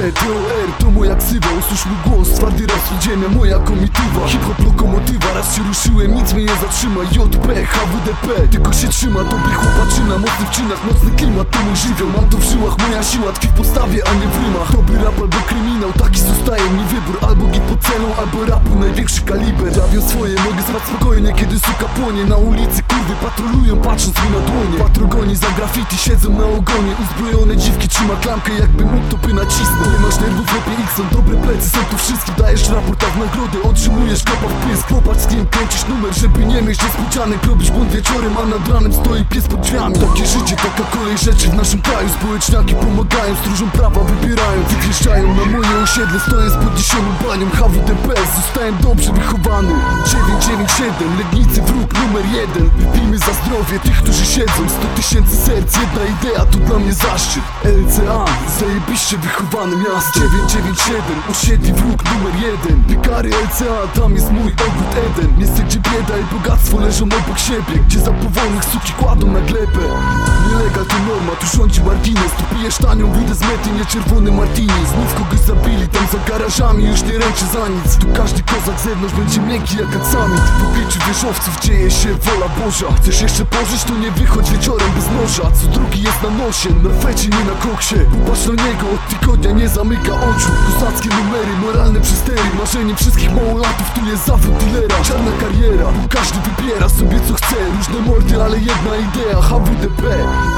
RAP, TOR, to moja ksywa. Usłysz mój głos, twardy raz ziemia, moja komitywa. Hip-hop lokomotywa, raz się ruszyłem, nic mnie nie zatrzyma. JP, HWDP, tylko się trzyma. Dobry chłopaczyna, mocny w czynach, mocny klimat To mój żywioł, mam to w żyłach, moja siła Tkwi w podstawie, a nie w rymach. Dobry rap albo kryminał, taki zostaje mi wybór. Albo git pod celą, albo rapu, największy kaliber. Jawią swoje, mogę spać spokojnie, kiedy suka płonie. Na ulicy kurwy patrolują, patrząc mi na dłonie. Patrogoni za graffiti, siedzą na ogonie. Uzbrojone dziwki trzyma klamkę, jakby mógł to by Nie masz nerwów, lepiej ich są dobre plecy Są tu wszystkim, dajesz raport, a w nagrodę Otrzymujesz kopa w pysk Popatrz z kim kręcisz numer, żeby nie mieć niespodzianek Robisz błąd wieczorem, a nad ranem stoi pies pod drzwiami. Takie życie, taka kolej rzeczy w naszym kraju. Społeczniaki pomagają, stróżą prawa wybierają. Wykryszczają na moje osiedle, stoję z podniesioną banią HWDP, zostałem dobrze wychowany. 997, Legnicy wróg numer jeden za zdrowie tych, którzy siedzą. 100 tysięcy serc, jedna idea, to dla mnie zaszczyt. LCA, zajebiście wychowane miasto 997, osiedli wróg numer jeden. Piekary LCA, tam jest mój ogród Eden. Miejsce, gdzie bieda i bogactwo leżą obok siebie. Gdzie za powolnych suki kładą na glebę. Nielegal to norma, tu rządzi Martinez. Tu pijesz tanią wódę z mety, nie czerwony martini Znów kogoś zabili, tam za garażami już nie ręczy za nic. Tu każdy kozak z zewnątrz będzie miękki jak aksamit W obliczu wieżowców dzieje się wola Boża Chcesz jeszcze pożyć, to nie wychodź wieczorem bez noża. Co drugi jest na nosie, na fecie, nie na koksie. Popatrz na niego, od tygodnia nie zamyka oczu. Kozackie numery, moralne przystery. Marzenie wszystkich małolatów, tu jest zawód dealera Czarna kariera, każdy wybiera sobie co chce. Różne mordy, ale jedna idea, HWDP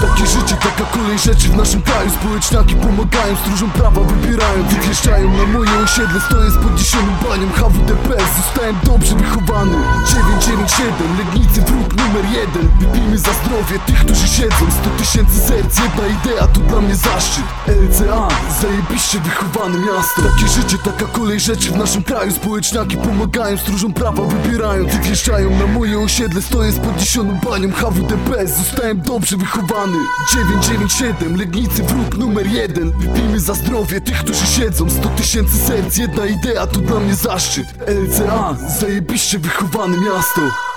Takie życie, taka kolej rzeczy w naszym kraju. Społeczniaki pomagają, stróżą prawa wybierają. Wykleszczają na moje osiedle, stoję z podniesioną banią HWDP, zostałem dobrze wychowany. 997, Legnicy wróg numer jeden. Wypijmy za zdrowie tych, którzy siedzą. 100 tysięcy serc, jedna idea, to dla mnie zaszczyt. LCA, zajebiście wychowane miasto. Takie życie, taka kolej rzeczy w naszym kraju. Społeczniaki pomagają, stróżą prawa wybierają. Wykleszczają na moje osiedle, stoję z podniesioną banią HWDP, zostałem dobrze wychowany. 997, Legnicy wróg numer jeden. Wypijmy za zdrowie tych, którzy siedzą. 100 tysięcy serc, jedna idea, to dla mnie zaszczyt. LCA, zajebiście wychowane miasto